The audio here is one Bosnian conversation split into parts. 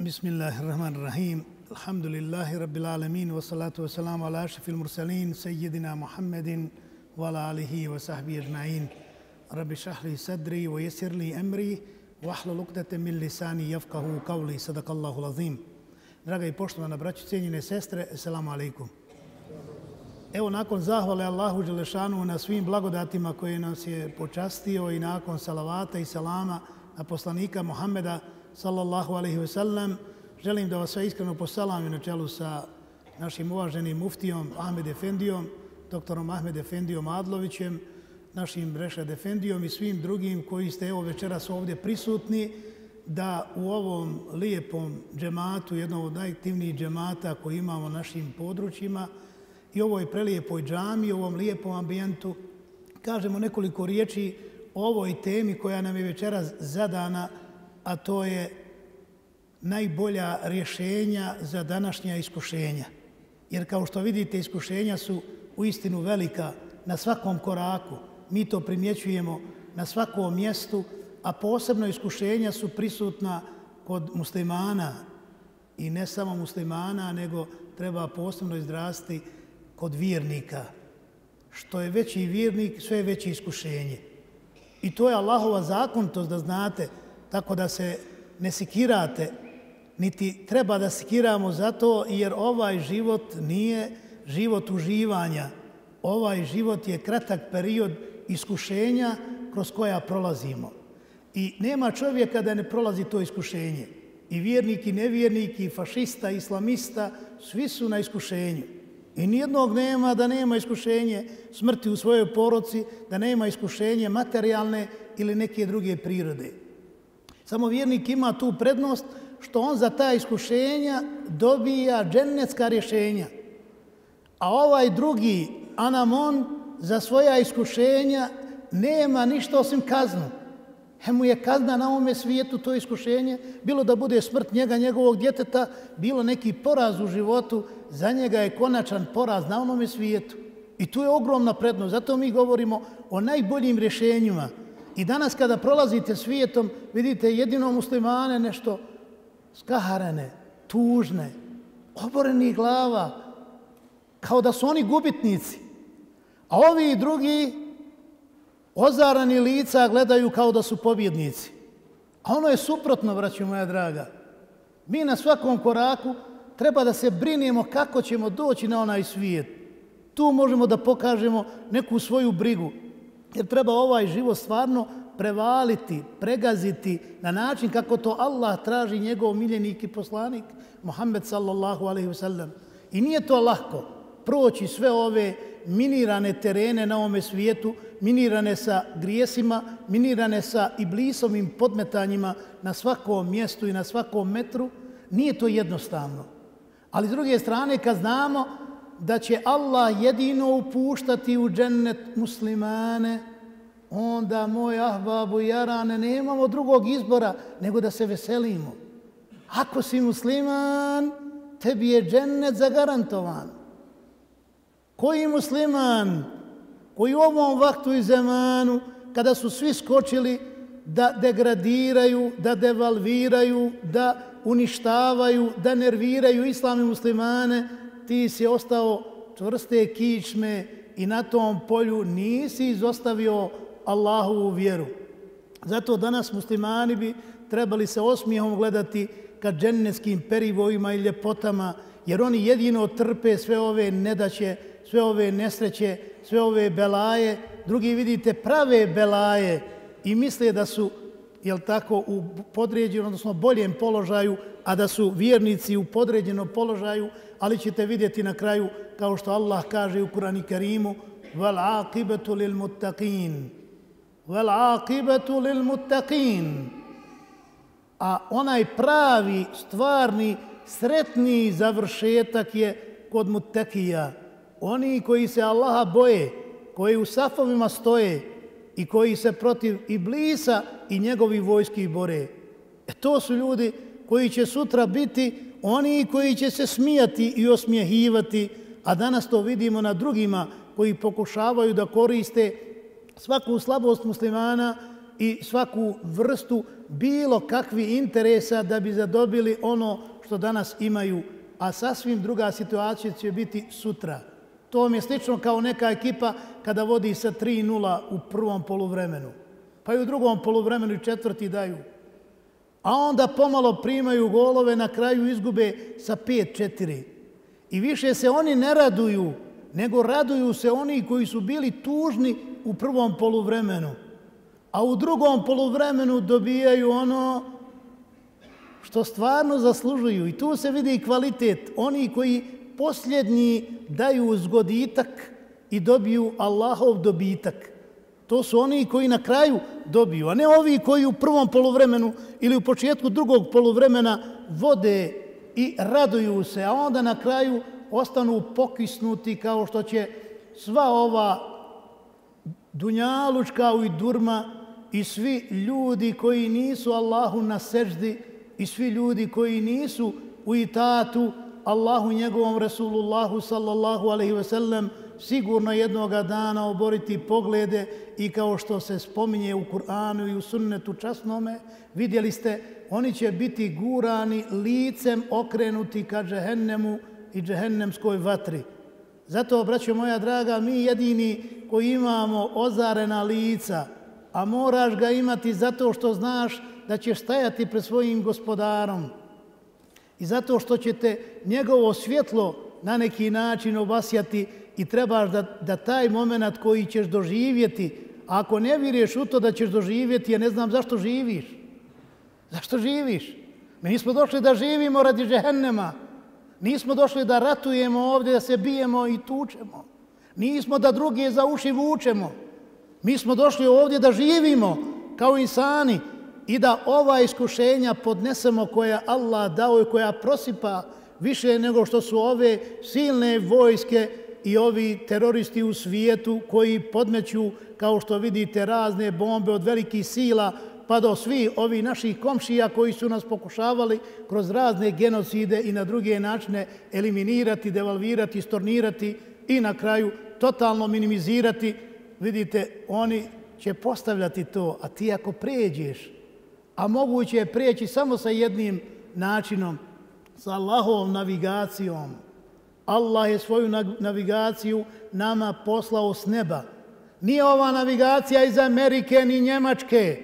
بسم الله الرحمن الرحيم الحمد لله رب العالمين والصلاة والسلام على أشرف المرسلين سيدنا محمد وعلى آله وصحبه أجمعين رب اشرح لي صدري ويسر لي أمري واحلل عقدة من لساني يفقه قولي صدق الله العظيم Draga i poštovana braćo, cijenjene sestre, assalamu alaikum. Evo, nakon zahvale Allahu Đelešanu na svim blagodatima koje nas je počastio i nakon salavata i salama na poslanika Muhammeda, sallallahu alaihi ve sellem, želim da vas sve iskreno posalam na čelu sa našim uvaženim muftijom Ahmed Efendijom, doktorom Ahmed Efendijom Adlovićem, našim Reša Efendijom i svim drugim koji ste evo večeras ovdje prisutni, da u ovom lijepom džematu, jednom od najaktivnijih džemata koji imamo našim područjima i ovoj prelijepoj džami, ovom lijepom ambijentu, kažemo nekoliko riječi o ovoj temi koja nam je večeras zadana, a to je najbolja rješenja za današnja iskušenja. Jer kao što vidite, iskušenja su u istinu velika na svakom koraku. Mi to primjećujemo na svakom mjestu, a posebno iskušenja su prisutna kod muslimana i ne samo muslimana, nego treba posebno izdrasti kod vjernika. Što je veći vjernik, sve je veće iskušenje. I to je Allahova zakonitost da znate, tako da se ne sikirate, niti treba da sikiramo zato jer ovaj život nije život uživanja. Ovaj život je kratak period iskušenja kroz koja prolazimo. I nema čovjeka da ne prolazi to iskušenje. I vjernik i nevjernik i fašista, i islamista, svi su na iskušenju. I nijednog nema da nema iskušenje smrti u svojoj poroci, da nema iskušenje materijalne ili neke druge prirode. Samo vjernik ima tu prednost što on za ta iskušenja dobija džennetska rješenja. A ovaj drugi, Anamon, za svoja iskušenja nema ništa osim kaznu. Hemu je kazna na ovome svijetu to iskušenje, bilo da bude smrt njega, njegovog djeteta, bilo neki poraz u životu, za njega je konačan poraz na onome svijetu. I tu je ogromna prednost. Zato mi govorimo o najboljim rješenjima. I danas kada prolazite svijetom, vidite jedino muslimane nešto skaharene, tužne, oborenih glava, kao da su oni gubitnici. A ovi drugi ozarani lica gledaju kao da su pobjednici. A ono je suprotno, braću moja draga. Mi na svakom koraku treba da se brinemo kako ćemo doći na onaj svijet. Tu možemo da pokažemo neku svoju brigu. Jer treba ovaj život stvarno prevaliti, pregaziti na način kako to Allah traži njegov miljenik i poslanik, Muhammed sallallahu alaihi wa sallam. I nije to lahko proći sve ove minirane terene na ovome svijetu, minirane sa grijesima, minirane sa iblisovim podmetanjima na svakom mjestu i na svakom metru, nije to jednostavno. Ali s druge strane, kad znamo da će Allah jedino upuštati u džennet muslimane, onda moj ahbabu jarane, nemamo drugog izbora nego da se veselimo. Ako si musliman, tebi je džennet zagarantovan. Koji musliman koji u ovom vaktu i zemanu, kada su svi skočili da degradiraju, da devalviraju, da uništavaju, da nerviraju islami muslimane, ti si ostao čvrste kičme i na tom polju nisi izostavio Allahovu vjeru. Zato danas muslimani bi trebali se osmijehom gledati ka džennetskim perivojima i ljepotama, jer oni jedino trpe sve ove nedaće, sve ove nesreće, sve ove belaje. Drugi vidite prave belaje i misle da su jel tako, u podređenom, odnosno boljem položaju, a da su vjernici u podređenom položaju, ali ćete vidjeti na kraju, kao što Allah kaže u Kurani Kerimu, vel aqibetu lil muttaqin vel aqibetu lil muttaqin. A onaj pravi, stvarni, sretni završetak je kod muttaqija. Oni koji se Allaha boje, koji u safovima stoje i koji se protiv Iblisa i njegovi vojski bore. E to su ljudi koji će sutra biti oni koji će se smijati i osmijehivati, a danas to vidimo na drugima koji pokušavaju da koriste svaku slabost muslimana i svaku vrstu bilo kakvi interesa da bi zadobili ono što danas imaju, a sasvim druga situacija će biti sutra. To vam je slično kao neka ekipa kada vodi sa 3-0 u prvom poluvremenu. Pa i u drugom poluvremenu i četvrti daju. A onda pomalo primaju golove, na kraju izgube sa 5-4. I više se oni ne raduju, nego raduju se oni koji su bili tužni u prvom poluvremenu. A u drugom poluvremenu dobijaju ono što stvarno zaslužuju. I tu se vidi kvalitet. Oni koji posljednji daju zgoditak i dobiju Allahov dobitak. To su oni koji na kraju dobiju, a ne ovi koji u prvom poluvremenu ili u početku drugog poluvremena vode i raduju se, a onda na kraju ostanu pokisnuti kao što će sva ova dunjalučka i durma i svi ljudi koji nisu Allahu na seždi i svi ljudi koji nisu u itatu Allahu njegovom Resulullahu sallallahu alaihi ve sellem sigurno jednoga dana oboriti poglede i kao što se spominje u Kur'anu i u sunnetu časnome, vidjeli ste, oni će biti gurani licem okrenuti ka džehennemu i džehennemskoj vatri. Zato, braćo moja draga, mi jedini koji imamo ozarena lica, a moraš ga imati zato što znaš da ćeš stajati pred svojim gospodarom i zato što će te njegovo svjetlo na neki način obasjati i trebaš da, da taj moment koji ćeš doživjeti, ako ne vjeruješ u to da ćeš doživjeti, ja ne znam zašto živiš. Zašto živiš? Mi nismo došli da živimo radi žehennema. Nismo došli da ratujemo ovdje, da se bijemo i tučemo. Nismo da druge za uši vučemo. Mi smo došli ovdje da živimo kao insani i da ova iskušenja podnesemo koja Allah dao i koja prosipa više nego što su ove silne vojske i ovi teroristi u svijetu koji podmeću, kao što vidite, razne bombe od velikih sila, pa do svi ovi naših komšija koji su nas pokušavali kroz razne genocide i na druge načine eliminirati, devalvirati, stornirati i na kraju totalno minimizirati, vidite, oni će postavljati to, a ti ako pređeš, a moguće je prijeći samo sa jednim načinom, sa Allahovom navigacijom. Allah je svoju navigaciju nama poslao s neba. Nije ova navigacija iz Amerike ni Njemačke.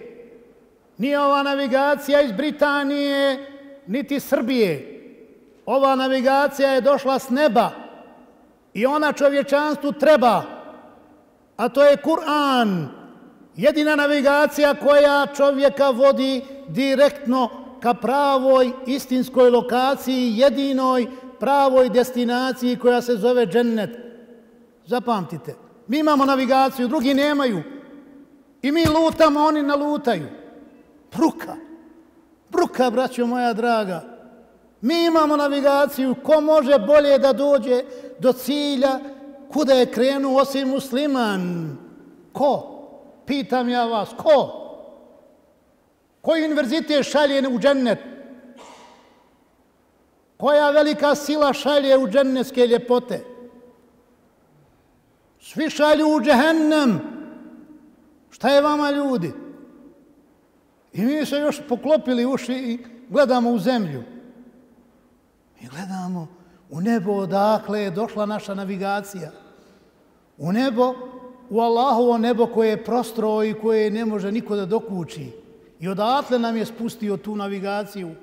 Nije ova navigacija iz Britanije niti Srbije. Ova navigacija je došla s neba i ona čovječanstvu treba. A to je Kur'an. Jedina navigacija koja čovjeka vodi direktno ka pravoj istinskoj lokaciji, jedinoj pravoj destinaciji koja se zove džennet. Zapamtite, mi imamo navigaciju, drugi nemaju. I mi lutamo, oni nalutaju. Bruka. Bruka, braćo moja draga. Mi imamo navigaciju, ko može bolje da dođe do cilja kuda je krenuo osim musliman? Ko? Pitam ja vas, ko? Koji univerzitet šalje u džennet? Koja velika sila šalje u džennetske ljepote? Svi šalju u džehennem. Šta je vama ljudi? I mi se još poklopili uši i gledamo u zemlju. I gledamo u nebo odakle je došla naša navigacija. U nebo, u Allahovo nebo koje je prostro i koje ne može niko da dokući. I odatle nam je spustio tu navigaciju.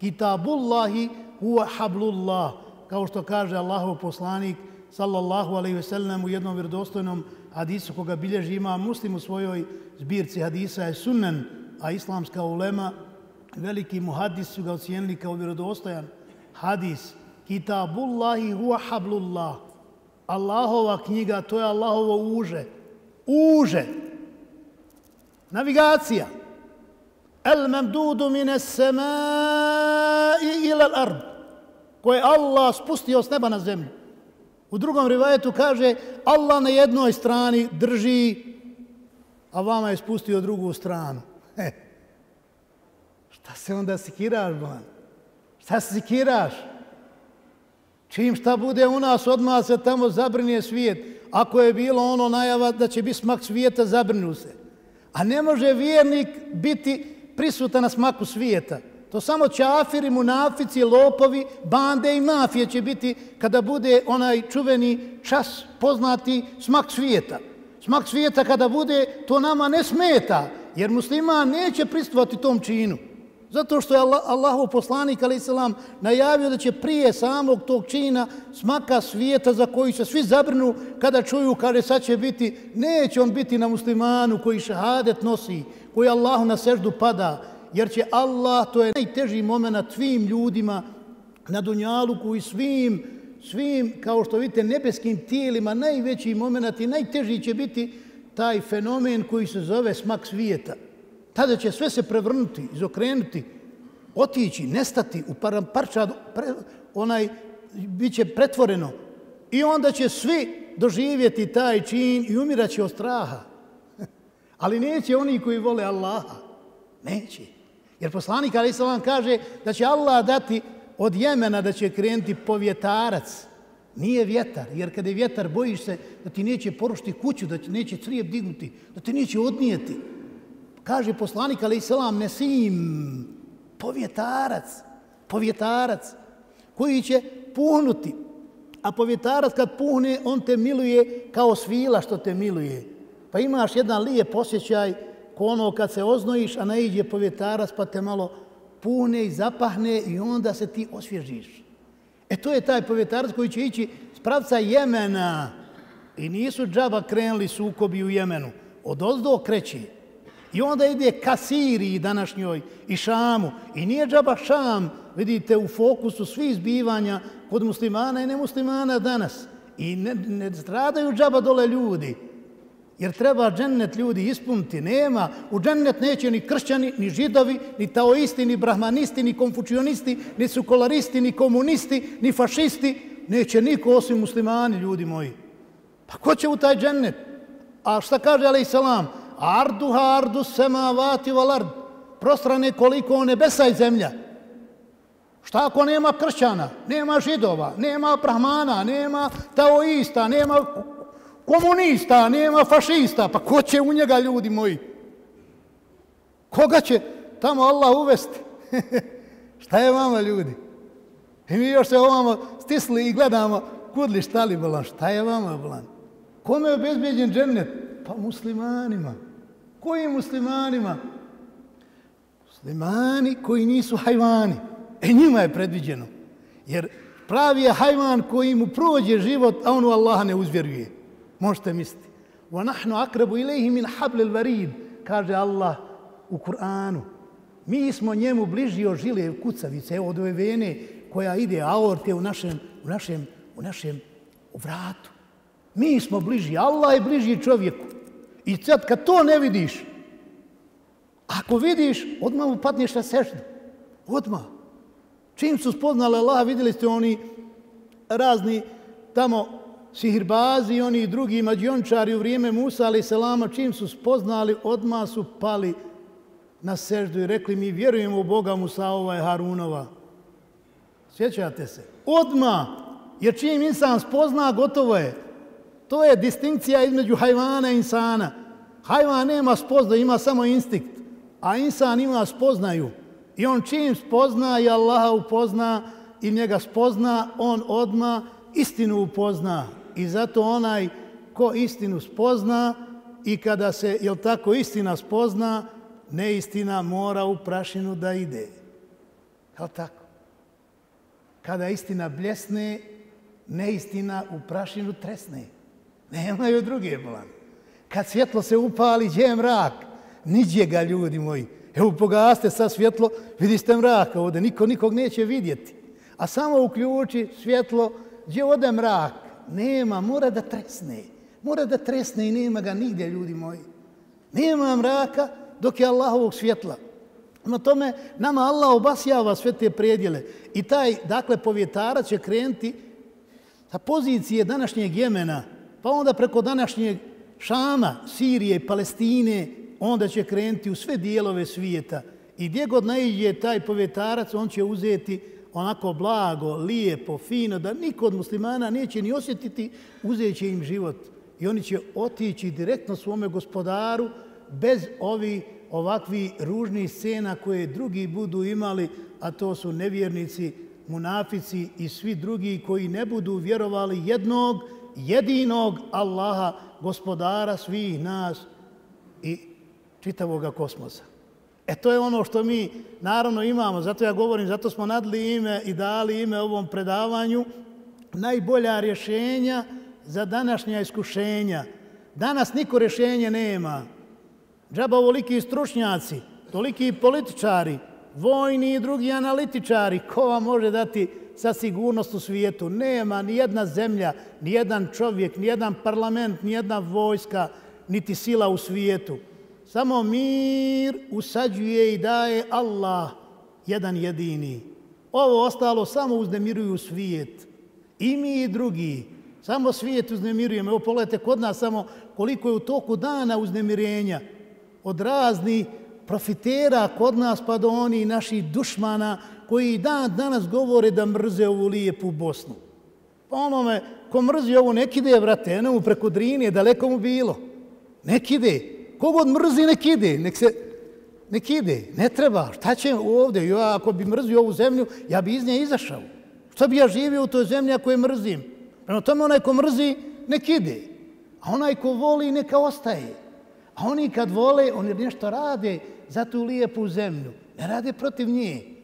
Kitabullahi huwa hablullah. Kao što kaže Allahov poslanik, sallallahu alaihi ve sellem, u jednom vjerodostojnom hadisu koga bilježi ima muslim u svojoj zbirci hadisa je sunnen, a islamska ulema, veliki muhadis su ga ocijenili kao vjerodostojan hadis. Kitabullahi huwa hablullah. Allahova knjiga, to je Allahovo uže. Uže. Navigacija. El memdudu mine semai ila l'arb. Koje Allah spustio s neba na zemlju. U drugom rivajetu kaže Allah na jednoj strani drži, a vama je spustio drugu stranu. He. Šta se onda sikiraš, Bolan? Šta se sikiraš? Čim šta bude u nas, odmah se tamo zabrinje svijet. Ako je bilo ono najava da će biti smak svijeta, zabrinu se. A ne može vjernik biti prisutan na smaku svijeta. To samo čafiri, munafici, lopovi, bande i mafije će biti kada bude onaj čuveni čas poznati smak svijeta. Smak svijeta kada bude, to nama ne smeta, jer muslima neće pristovati tom činu. Zato što je Allah, Allahov poslanik, ali selam, najavio da će prije samog tog čina smaka svijeta za koji se svi zabrnu kada čuju, kaže, sad će biti, neće on biti na muslimanu koji šahadet nosi, koji Allahu na seždu pada, jer će Allah, to je najteži moment svim ljudima na dunjalu koji svim, svim, kao što vidite, nebeskim tijelima, najveći moment i najteži će biti taj fenomen koji se zove smak svijeta. Tada će sve se prevrnuti, izokrenuti, otići, nestati u parčad, pre, onaj, bit će pretvoreno. I onda će svi doživjeti taj čin i umiraće od straha. Ali neće oni koji vole Allaha. Neće. Jer poslanik Ali Salam kaže da će Allah dati od Jemena da će krenuti povjetarac. Nije vjetar, jer kada je vjetar bojiš se da ti neće porušiti kuću, da ti neće crijep dignuti, da ti neće odnijeti. Kaže poslanik Ali selam, Nesim, povjetarac, povjetarac koji će puhnuti. A povjetarac kad puhne, on te miluje kao svila što te miluje. Pa imaš jedan lijep posjećaj ko ono kad se oznojiš, a naiđe povjetarac pa te malo pune i zapahne i onda se ti osvježiš. E to je taj povjetarac koji će ići s pravca Jemena. I nisu džaba krenuli sukobi u Jemenu. Od ozdo kreće. I onda ide ka Siriji današnjoj i Šamu. I nije džaba Šam, vidite, u fokusu svih zbivanja kod muslimana i nemuslimana danas. I ne, ne stradaju džaba dole ljudi. Jer treba džennet ljudi ispuniti. Nema. U džennet neće ni kršćani, ni židovi, ni taoisti, ni brahmanisti, ni konfučionisti, ni sukolaristi, ni komunisti, ni fašisti. Neće niko osim muslimani, ljudi moji. Pa ko će u taj džennet? A šta kaže alaih salam? Arduha ardu sema vati valard. Prostrane koliko nebesa i zemlja. Šta ako nema kršćana, nema židova, nema brahmana, nema taoista, nema komunista, nema fašista, pa ko će u njega, ljudi moji? Koga će tamo Allah uvesti? šta je vama, ljudi? I mi još se ovamo stisli i gledamo, kudli šta li bolan, šta je vama, bolan? Kome je obezbeđen džennet? Pa muslimanima. Koji muslimanima? Muslimani koji nisu hajvani. E njima je predviđeno. Jer pravi je hajvan koji mu prođe život, a on u Allaha ne uzvjeruje. Možete misliti. Wa nahnu akrabu ilayhi min habl al-warid, kaže Allah u Kur'anu. Mi smo njemu bliži od žile kucavice, od ove vene koja ide aorte u našem, u našem, u našem u vratu. Mi smo bliži, Allah je bliži čovjeku. I sad kad to ne vidiš, ako vidiš, odmah upadneš na seždu. Odmah. Čim su spoznali Allah, vidjeli ste oni razni tamo sihirbazi i oni drugi mađiončari u vrijeme Musa ali selama čim su spoznali odmah su pali na seždu i rekli mi vjerujemo u Boga Musa ova je Harunova. Sjećate se? Odmah! Jer čim insan spozna, gotovo je. To je distinkcija između hajvana i insana. Hajvan nema spoznaju, ima samo instinkt. A insan ima spoznaju. I on čim spozna i Allaha upozna i njega spozna, on odma istinu upozna. I zato onaj ko istinu spozna i kada se, jel tako, istina spozna, neistina mora u prašinu da ide. Jel tako? Kada istina bljesne, neistina u prašinu tresne. Nemaju druge plane. Kad svjetlo se upali, gdje je mrak? Niđe ga, ljudi moji. Evo, pogaste sa svjetlo, vidiste mraka ovdje. Niko nikog neće vidjeti. A samo uključi svjetlo, gdje ode mrak? nema, mora da tresne. Mora da tresne i nema ga nigdje, ljudi moji. Nema mraka dok je Allahovog svjetla. Na tome nama Allah obasjava sve te predjele. I taj, dakle, povjetara će krenuti sa pozicije današnjeg Jemena, pa onda preko današnjeg Šama, Sirije, Palestine, onda će krenuti u sve dijelove svijeta. I gdje god naiđe taj povjetarac, on će uzeti onako blago, lijepo, fino, da niko od muslimana neće ni osjetiti, uzet će im život. I oni će otići direktno svome gospodaru bez ovi ovakvi ružni scena koje drugi budu imali, a to su nevjernici, munafici i svi drugi koji ne budu vjerovali jednog, jedinog Allaha, gospodara svih nas i čitavog kosmosa. E to je ono što mi naravno imamo, zato ja govorim, zato smo nadli ime i dali ime ovom predavanju, najbolja rješenja za današnja iskušenja. Danas niko rješenje nema. Džaba ovoliki stručnjaci, toliki političari, vojni i drugi analitičari, ko vam može dati sa sigurnost u svijetu? Nema ni jedna zemlja, ni jedan čovjek, ni jedan parlament, ni jedna vojska, niti sila u svijetu. Samo mir usađuje i daje Allah, jedan jedini. Ovo ostalo samo uznemiruju svijet. I mi i drugi. Samo svijet uznemirujemo. Evo pogledajte kod nas samo koliko je u toku dana uznemirenja od raznih profitera kod nas pa do oni naših dušmana koji dan danas govore da mrze ovu lijepu Bosnu. Pa onome ko mrzi ovu nek ide, vrate, ene mu preko Drinije, daleko mu bilo. Nek ide. Kogod mrzi, nek ide. Nek se, nek ide. Ne treba. Šta će ovdje? Ja, ako bi mrzio ovu zemlju, ja bi iz nje izašao. Šta bi ja živio u toj zemlji ako je mrzim? Prema tome onaj ko mrzi, nek ide. A onaj ko voli, neka ostaje. A oni kad vole, oni nešto rade za tu lijepu zemlju. Ne rade protiv nje.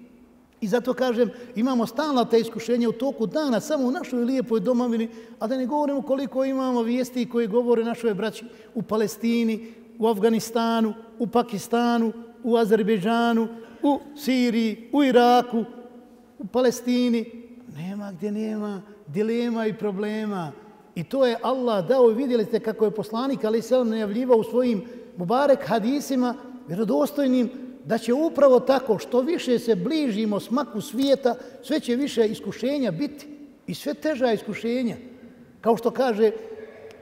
I zato kažem, imamo stalna te iskušenja u toku dana, samo u našoj lijepoj domovini, a da ne govorimo koliko imamo vijesti koje govore našoj braći u Palestini, u Afganistanu, u Pakistanu, u Azerbejdžanu, u Siriji, u Iraku, u Palestini. Nema gdje nema dilema i problema. I to je Allah dao i vidjeli ste kako je poslanik ali se on najavljivao u svojim Mubarek hadisima vjerodostojnim da će upravo tako što više se bližimo smaku svijeta, sve će više iskušenja biti i sve teža iskušenja. Kao što kaže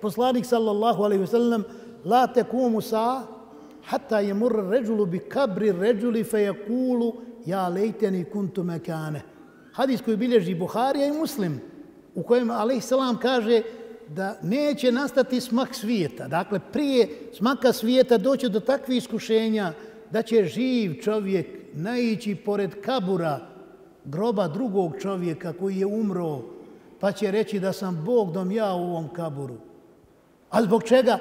poslanik sallallahu alaihi wasallam la tekumu sa hatta je mur ređulu bi kabri ređuli fe jakulu ja lejteni kuntu mekane. Hadis koji bilježi Buharija i Muslim u kojem alaihi salam kaže da neće nastati smak svijeta. Dakle, prije smaka svijeta doće do takvih iskušenja da će živ čovjek naići pored kabura groba drugog čovjeka koji je umro, pa će reći da sam Bog dom ja u ovom kaburu. A zbog čega?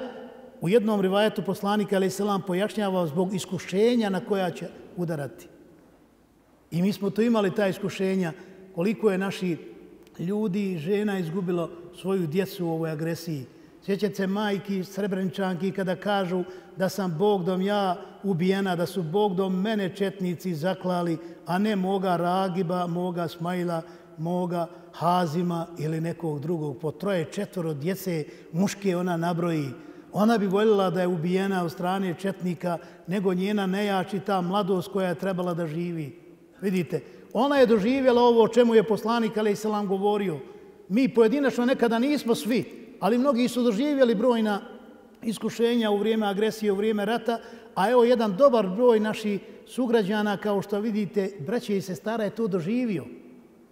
U jednom rivajetu poslanika Ali Selam pojašnjava zbog iskušenja na koja će udarati. I mi smo to imali ta iskušenja koliko je naši ljudi i žena izgubilo svoju djecu u ovoj agresiji. Sjećate se majki, srebrenčanki kada kažu da sam Bogdom ja ubijena, da su Bogdom mene četnici zaklali, a ne moga Ragiba, moga Smajla, moga Hazima ili nekog drugog. Po troje, četvoro djece muške ona nabroji. Ona bi voljela da je ubijena od strane četnika nego njena nejači ta mladost koja je trebala da živi. Vidite, ona je doživjela ovo o čemu je poslanik Ali Isalam govorio. Mi pojedinačno nekada nismo svi, ali mnogi su doživjeli brojna iskušenja u vrijeme agresije, u vrijeme rata, a evo jedan dobar broj naših sugrađana, kao što vidite, braće i sestara je to doživio.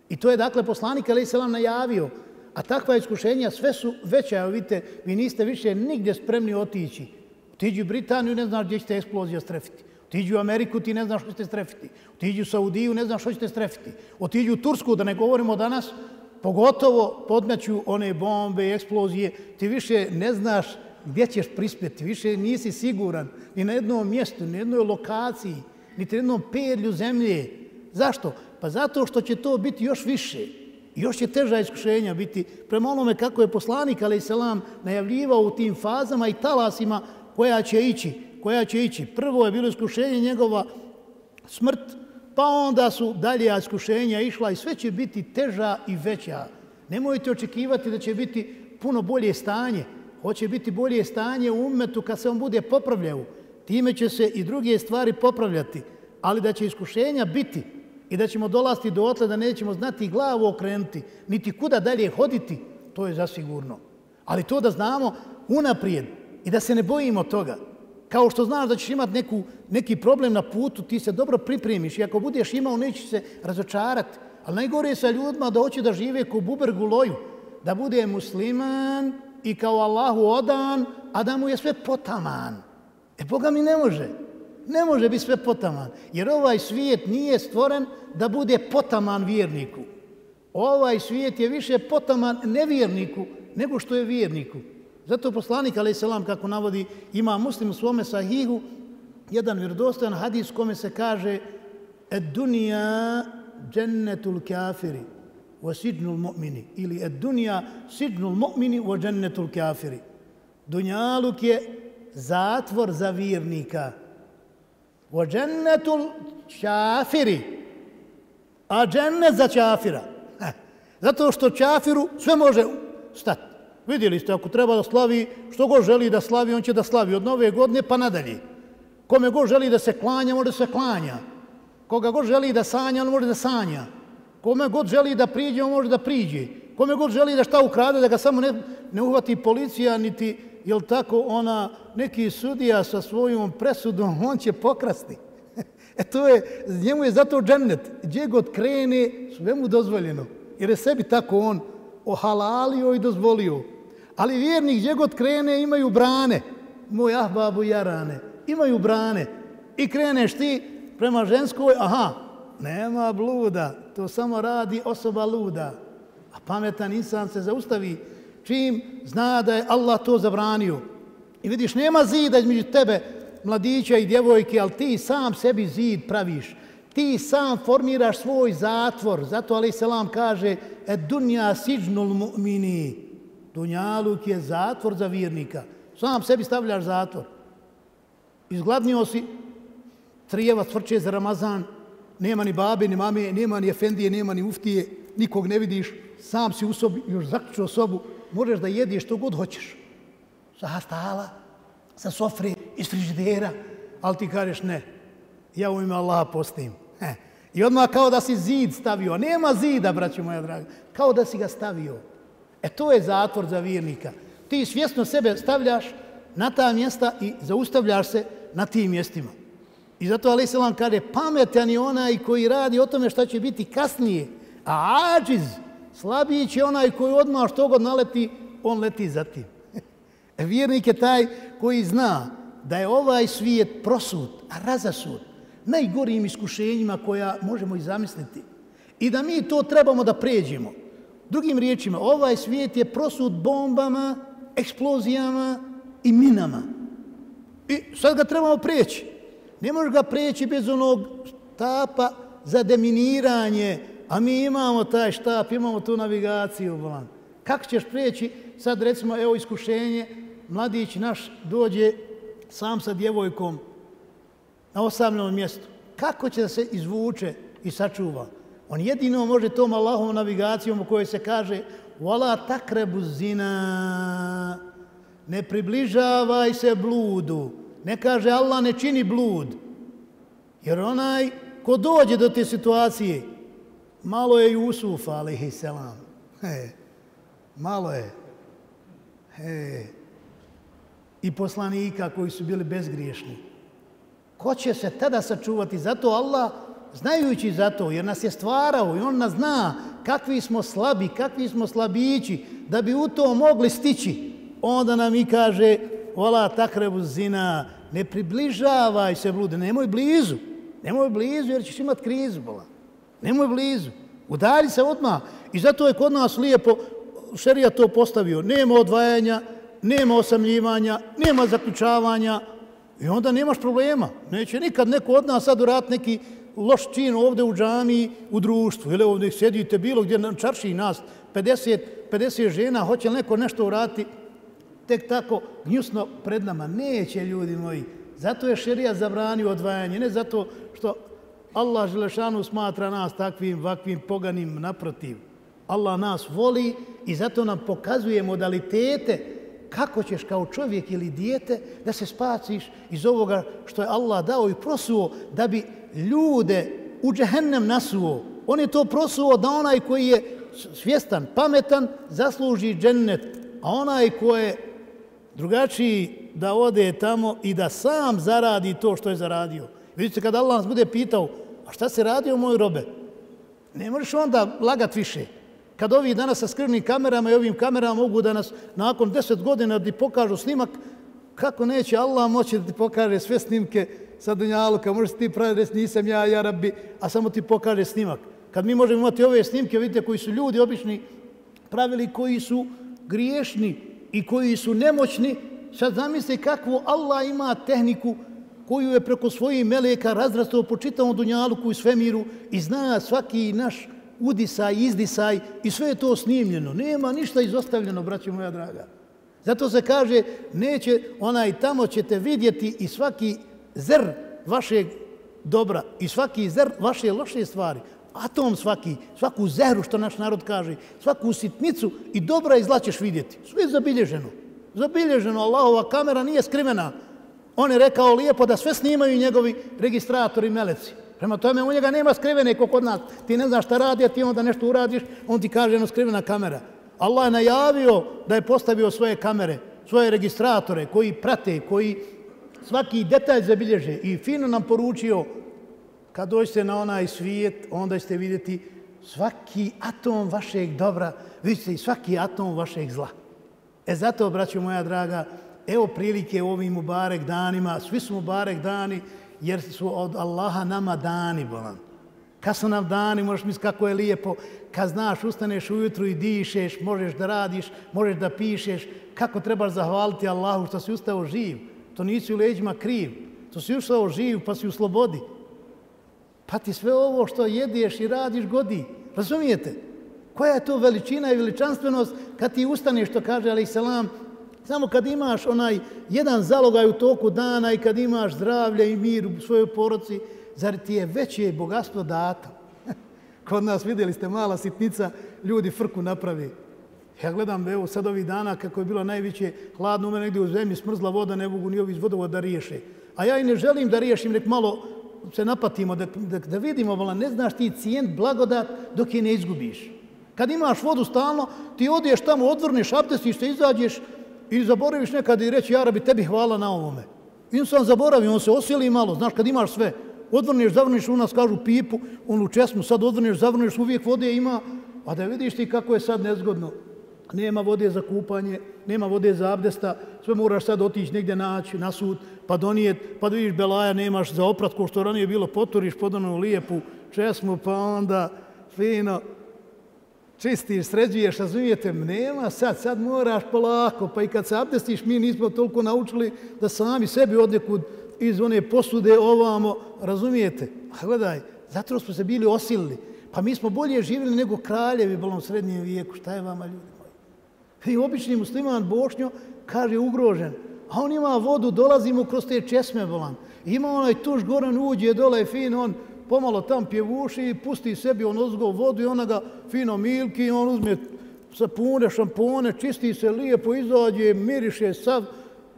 I to je dakle poslanik Ali Selam najavio. A takva iskušenja sve su veća, evo vidite, vi niste više nigdje spremni otići. Otiđi u Britaniju, ne znaš gdje ćete eksplozija strefiti. Otiđi u Ameriku, ti ne znaš što ćete strefiti. Otiđi u Saudiju, ne znaš što ćete strefiti. Otiđi u Tursku, da ne govorimo danas, pogotovo podmeću one bombe i eksplozije, ti više ne znaš gdje ćeš prispjeti, više nisi siguran ni na jednom mjestu, ni na jednoj lokaciji, ni na jednom pedlju zemlje. Zašto? Pa zato što će to biti još više. Još će teža iskušenja biti prema onome kako je poslanik, ali se najavljivao u tim fazama i talasima koja će ići koja će ići. Prvo je bilo iskušenje njegova smrt, pa onda su dalje iskušenja išla i sve će biti teža i veća. Nemojte očekivati da će biti puno bolje stanje. Hoće biti bolje stanje u umetu kad se on bude popravljao. Time će se i druge stvari popravljati. Ali da će iskušenja biti i da ćemo dolaziti do otle da nećemo znati glavu okrenuti, niti kuda dalje hoditi, to je zasigurno. Ali to da znamo unaprijed i da se ne bojimo toga kao što znaš da ćeš imati neku, neki problem na putu, ti se dobro pripremiš i ako budeš imao, neće se razočarati. Ali najgore je sa ljudima da hoće da žive ko buber guloju, da bude musliman i kao Allahu odan, a da mu je sve potaman. E Boga mi ne može. Ne može biti sve potaman. Jer ovaj svijet nije stvoren da bude potaman vjerniku. Ovaj svijet je više potaman nevjerniku nego što je vjerniku. Zato poslanik, ali selam, kako navodi, ima muslim u svome sahihu, jedan vjerodostojan hadis kome se kaže Ed dunija džennetul kafiri wa sidnul mu'mini ili ed dunija sidnul mu'mini wa džennetul kafiri. Dunjaluk je zatvor za vjernika. Wa džennetul kafiri. A džennet za kafira. Zato što kafiru sve može stati. Vidjeli ste, ako treba da slavi, što god želi da slavi, on će da slavi od nove godine pa nadalje. Kome god želi da se klanja, može da se klanja. Koga god želi da sanja, on može da sanja. Kome god želi da priđe, on može da priđe. Kome god želi da šta ukrade, da ga samo ne, ne uhvati policija, niti, jel tako, ona, neki sudija sa svojom presudom, on će pokrasti. e to je, njemu je zato džennet. Gdje god krene, sve mu dozvoljeno. Jer je sebi tako on ohalalio i dozvolio. Ali vjernik gdje god krene imaju brane. Moj ahbabu jarane. Imaju brane. I kreneš ti prema ženskoj, aha, nema bluda. To samo radi osoba luda. A pametan insan se zaustavi čim zna da je Allah to zabranio. I vidiš, nema zida između tebe, mladića i djevojke, ali ti sam sebi zid praviš. Ti sam formiraš svoj zatvor. Zato Ali Selam kaže, e dunja siđnul mu'mini. Dunjaluk je zatvor za vjernika. Sam sebi stavljaš zatvor. Izgladnio si, trijeva tvrće za Ramazan, nema ni babe, ni mame, nema ni efendije, nema ni uftije, nikog ne vidiš, sam si u sobi, još zaključio sobu, možeš da jedeš što god hoćeš. Sa hastala, sa sofre, iz frižidera, ali ti kažeš ne, ja u ime Allaha postim. He. I odmah kao da si zid stavio. Nema zida, braću moja draga. Kao da si ga stavio. E to je zatvor za vjernika. Ti svjesno sebe stavljaš na ta mjesta i zaustavljaš se na tim mjestima. I zato Ali Selam kaže, pametan je onaj koji radi o tome šta će biti kasnije. A ađiz, slabiji će onaj koji odmah što god naleti, on leti za tim. E, vjernik je taj koji zna da je ovaj svijet prosud, a razasud najgorijim iskušenjima koja možemo i zamisliti. I da mi to trebamo da pređemo. Drugim riječima, ovaj svijet je prosud bombama, eksplozijama i minama. I sad ga trebamo preći. Ne možeš ga preći bez onog štapa za deminiranje, a mi imamo taj štap, imamo tu navigaciju. Bolan. Kako ćeš preći? Sad recimo, evo iskušenje, mladić naš dođe sam sa djevojkom, na osamljenom mjestu. Kako će da se izvuče i sačuva? On jedino može tom Allahovom navigacijom u kojoj se kaže Vala takrebu zina, ne približavaj se bludu. Ne kaže Allah ne čini blud. Jer onaj ko dođe do te situacije, malo je Jusuf, alihi selam. He, malo je. He. I poslanika koji su bili bezgriješni. Ko će se tada sačuvati? Zato Allah, znajući za to, jer nas je stvarao i On nas zna kakvi smo slabi, kakvi smo slabići, da bi u to mogli stići, onda nam i kaže, vola takrebu zina, ne približavaj se blude, nemoj blizu, nemoj blizu jer ćeš imat krizu, bola. Nemoj blizu, udari se odmah. I zato je kod nas lijepo, šerija to postavio, nema odvajanja, nema osamljivanja, nema zaključavanja, I onda nemaš problema. Neće nikad neko od nas sad urat neki loš čin ovde u džami, u društvu. Ili ovdje sjedite bilo gdje čarši nas 50, 50 žena, hoće li neko nešto urati tek tako gnjusno pred nama. Neće, ljudi moji. Zato je šerija zabranio odvajanje. Ne zato što Allah Želešanu smatra nas takvim, vakvim, poganim naprotiv. Allah nas voli i zato nam pokazuje modalitete kako ćeš kao čovjek ili dijete da se spaciš iz ovoga što je Allah dao i prosuo da bi ljude u džehennem nasuo. On je to prosuo da onaj koji je svjestan, pametan, zasluži džennet, a onaj ko je drugačiji da ode tamo i da sam zaradi to što je zaradio. Vidite, kada Allah nas bude pitao, a šta se radio moj robe? Ne možeš onda lagat više kad ovi danas sa skrvnim kamerama i ovim kamerama mogu da nas nakon deset godina di pokažu snimak, kako neće Allah moći da ti pokaže sve snimke sa Dunjaluka, možeš ti praviti nisam ja, ja rabbi, a samo ti pokaže snimak. Kad mi možemo imati ove snimke, vidite koji su ljudi obični pravili, koji su griješni i koji su nemoćni, sad zamisli kakvu Allah ima tehniku koju je preko svojih meleka razrastao po čitavom Dunjaluku i svemiru i zna svaki naš udisaj, izdisaj i sve je to snimljeno. Nema ništa izostavljeno, braći moja draga. Zato se kaže, neće onaj tamo ćete vidjeti i svaki zr vašeg dobra i svaki zr vaše loše stvari. Atom svaki, svaku zeru što naš narod kaže, svaku sitnicu i dobra i zla ćeš vidjeti. Sve je zabilježeno. Zabilježeno, Allahova kamera nije skrivena. On je rekao lijepo da sve snimaju njegovi registratori meleci. Prema tome, u njega nema skrivene kako kod nas. Ti ne znaš šta radi, a ti onda nešto uradiš, on ti kaže jedno skrivena kamera. Allah je najavio da je postavio svoje kamere, svoje registratore koji prate, koji svaki detalj zabilježe i fino nam poručio kad dođete na onaj svijet, onda ćete vidjeti svaki atom vašeg dobra, vidite i svaki atom vašeg zla. E zato, braćo moja draga, evo prilike u ovim Mubarek danima, svi su Mubarek dani, jer su od Allaha nama dani, bolan. Kad su nam dani, možeš misliti kako je lijepo, kad znaš, ustaneš ujutru i dišeš, možeš da radiš, možeš da pišeš, kako trebaš zahvaliti Allahu što si ustao živ. To nisi u leđima kriv. To si ustao živ pa si u slobodi. Pa ti sve ovo što jedeš i radiš godi. Razumijete? Koja je to veličina i veličanstvenost kad ti ustaneš, što kaže Ali Salam, samo kad imaš onaj jedan zalogaj u toku dana i kad imaš zdravlje i mir u svojoj poroci, zar ti je veće bogatstvo data? Kod nas vidjeli ste mala sitnica, ljudi frku napravi. Ja gledam, evo sad ovih dana kako je bilo najveće hladno, u mene negdje u zemlji smrzla voda, ne mogu ni ovi iz vodovoda da riješe. A ja i ne želim da riješim, nek malo se napatimo, da, da, da vidimo, vola, ne znaš ti cijen blagodat dok je ne izgubiš. Kad imaš vodu stalno, ti odiješ tamo, odvrneš, abdestiš se, izađeš i zaboraviš nekad i reći, ja rabi, tebi hvala na ovome. I on sam zaboravi, on se osjeli malo, znaš, kad imaš sve, odvrneš, zavrneš, u nas kažu pipu, onu česmu, sad odvrneš, zavrneš, uvijek vode ima, a da vidiš ti kako je sad nezgodno. Nema vode za kupanje, nema vode za abdesta, sve moraš sad otići negdje naći, na sud, pa donijet, pa da vidiš belaja, nemaš za oprat, ko što ranije bilo, poturiš pod onu lijepu česmu, pa onda fino čistiš, sređuješ, razumijete, nema sad, sad moraš polako, pa i kad se abdestiš, mi nismo toliko naučili da sami sebi odnekud iz one posude ovamo, razumijete? A gledaj, zato smo se bili osilili. Pa mi smo bolje živjeli nego kraljevi u srednjem vijeku. Šta je vama, ljudi moji? I obični musliman Bošnjo kaže ugrožen. A on ima vodu, dolazimo kroz te česme bolan. Ima onaj tuš goran, uđe dole, fin, on pomalo tam pjevuši i pusti sebi on ozgo vodu i ona ga fino milki i on uzme sapune, šampone, čisti se lijepo, izađe, miriše sav,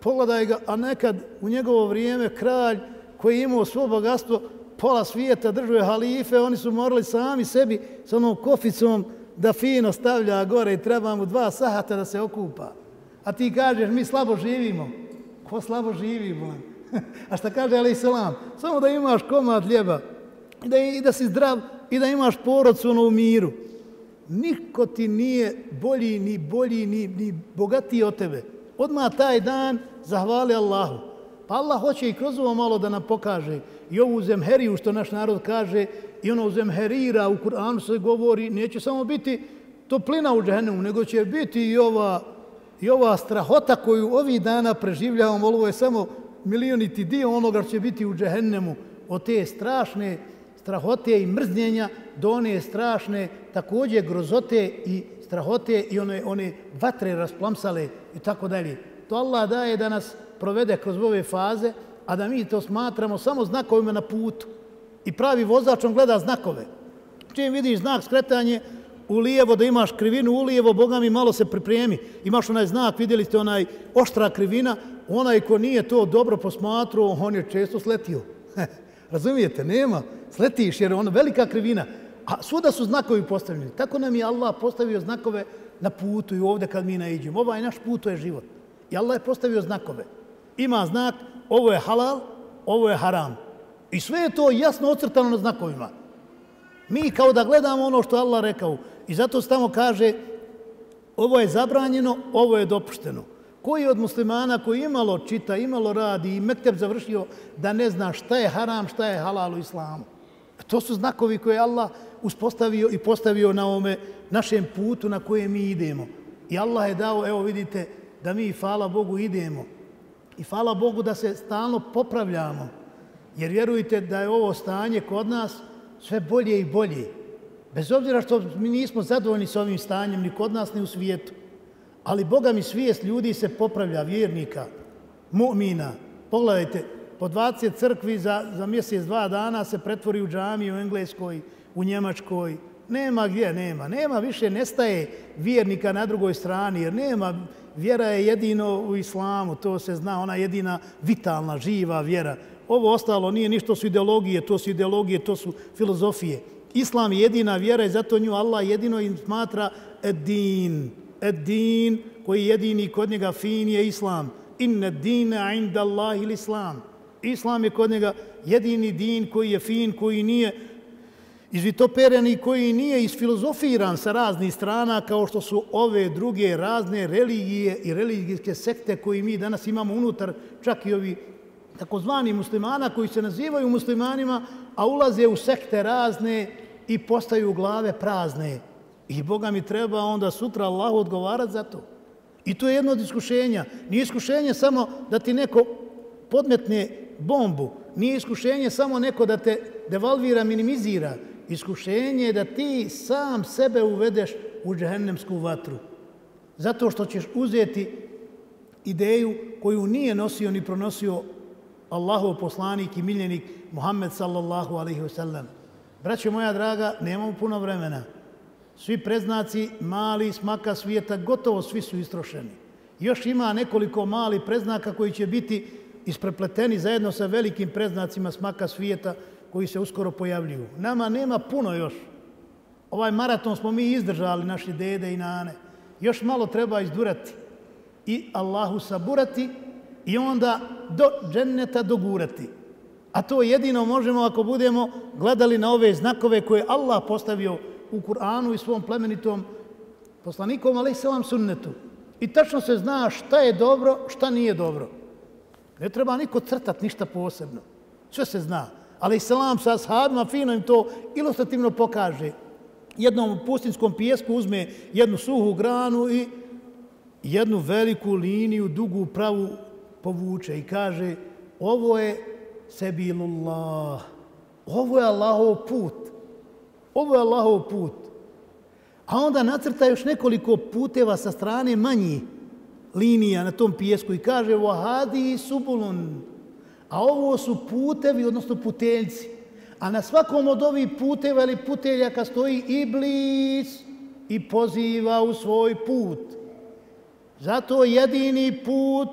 pogledaj ga, a nekad u njegovo vrijeme kralj koji je imao svo bogatstvo, pola svijeta držuje halife, oni su morali sami sebi s onom koficom da fino stavlja gore i treba mu dva sahata da se okupa. A ti kažeš, mi slabo živimo. Ko slabo živi, bolan? A šta kaže Ali Selam? Samo da imaš komad ljeba da, i da si zdrav i da imaš porodcu ono u miru. Niko ti nije bolji, ni bolji, ni, ni bogatiji od tebe. Odmah taj dan zahvali Allahu. Pa Allah hoće i kroz ovo malo da nam pokaže i ovu zemheriju što naš narod kaže i ono zemherira u Kur'anu se govori neće samo biti toplina u džehennemu, nego će biti i ova, i ova strahota koju ovih dana preživljavamo. Ovo je samo milioniti dio onoga će biti u džehennemu od te strašne strahote i mrznjenja do one strašne također grozote i strahote i one, one vatre rasplamsale i tako dalje. To Allah daje da nas provede kroz ove faze, a da mi to smatramo samo znakovima na putu. I pravi vozač on gleda znakove. Čim vidiš znak skretanje u lijevo, da imaš krivinu u lijevo, Boga mi malo se pripremi. Imaš onaj znak, vidjeli ste onaj oštra krivina, onaj ko nije to dobro posmatruo, on je često sletio. Razumijete? Nema. Sletiš jer je ono velika krivina. A svuda su znakovi postavljeni. Tako nam je Allah postavio znakove na putu i ovdje kad mi naiđemo. Ovaj naš put je život. I Allah je postavio znakove. Ima znak, ovo je halal, ovo je haram. I sve je to jasno ocrtano na znakovima. Mi kao da gledamo ono što Allah rekao. I zato se tamo kaže, ovo je zabranjeno, ovo je dopušteno. Koji od muslimana koji imalo čita, imalo radi i mekteb završio da ne zna šta je haram, šta je halal u islamu? To su znakovi koje Allah uspostavio i postavio na ome našem putu na kojem mi idemo. I Allah je dao, evo vidite, da mi, hvala Bogu, idemo. I hvala Bogu da se stalno popravljamo. Jer vjerujte da je ovo stanje kod nas sve bolje i bolje. Bez obzira što mi nismo zadovoljni s ovim stanjem ni kod nas ni u svijetu. Ali Boga mi svijest ljudi se popravlja, vjernika, mu'mina. Pogledajte, po 20 crkvi za, za mjesec, dva dana se pretvori u džamiju u Engleskoj, u Njemačkoj. Nema gdje, nema. Nema više, nestaje vjernika na drugoj strani, jer nema, vjera je jedino u islamu, to se zna, ona jedina vitalna, živa vjera. Ovo ostalo nije ništa su ideologije, to su ideologije, to su filozofije. Islam je jedina vjera i zato nju Allah jedino im smatra edin. Edin koji jedini kod njega fin je Islam. Inna dina inda Allah ili Islam. Islam je kod njega jedini din koji je fin, koji nije izvitoperen i koji nije isfilozofiran sa raznih strana kao što su ove druge razne religije i religijske sekte koji mi danas imamo unutar, čak i ovi takozvani muslimana koji se nazivaju muslimanima, a ulaze u sekte razne i postaju glave prazne. I Boga mi treba onda sutra Allah odgovarati za to. I to je jedno od iskušenja. Nije iskušenje samo da ti neko podmetne bombu. Nije iskušenje samo neko da te devalvira, minimizira. Iskušenje je da ti sam sebe uvedeš u džehennemsku vatru. Zato što ćeš uzeti ideju koju nije nosio ni pronosio Allahov poslanik i miljenik Muhammed sallallahu alaihi wasallam. Braćo moja draga, nemamo puno vremena. Svi preznaci mali smaka svijeta, gotovo svi su istrošeni. Još ima nekoliko mali preznaka koji će biti isprepleteni zajedno sa velikim preznacima smaka svijeta koji se uskoro pojavljuju. Nama nema puno još. Ovaj maraton smo mi izdržali, naši dede i nane. Još malo treba izdurati i Allahu saburati i onda do dženneta dogurati. A to jedino možemo ako budemo gledali na ove znakove koje Allah postavio u Kur'anu i svom plemenitom poslanikom, ali i selam sunnetu. I tačno se zna šta je dobro, šta nije dobro. Ne treba niko crtat ništa posebno. Sve se zna. Ali selam sa ashabima fino im to ilustrativno pokaže. Jednom pustinskom pijesku uzme jednu suhu granu i jednu veliku liniju, dugu, pravu povuče i kaže ovo je sebilullah. Ovo je Allahov put. Ovo je Allahov put. A onda nacrta još nekoliko puteva sa strane manji linija na tom pijesku i kaže vahadi subulun. A ovo su putevi, odnosno puteljci. A na svakom od ovih puteva ili puteljaka stoji iblis i poziva u svoj put. Zato jedini put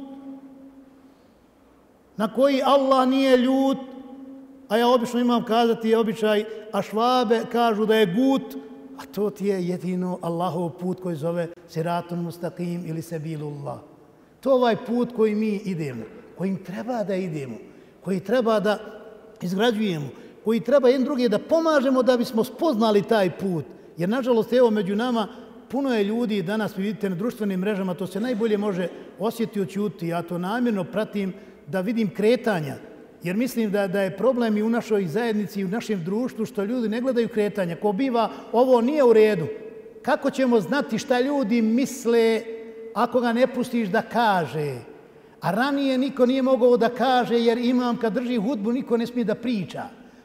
na koji Allah nije ljut, a ja obično imam kazati je običaj, a švabe kažu da je gut, a to ti je jedino Allahov put koji zove Siratun Mustaqim ili Sebilullah. To ovaj put koji mi idemo, kojim treba da idemo, koji treba da izgrađujemo, koji treba jedan drugi da pomažemo da bismo spoznali taj put. Jer, nažalost, evo među nama puno je ljudi danas, vi vidite na društvenim mrežama, to se najbolje može osjetiti oćuti. Ja to namjerno pratim da vidim kretanja. Jer mislim da, da je problem i u našoj zajednici i u našem društvu što ljudi ne gledaju kretanja. Ko biva, ovo nije u redu. Kako ćemo znati šta ljudi misle ako ga ne pustiš da kaže? A ranije niko nije mogao da kaže jer imam kad drži hudbu niko ne smije da priča.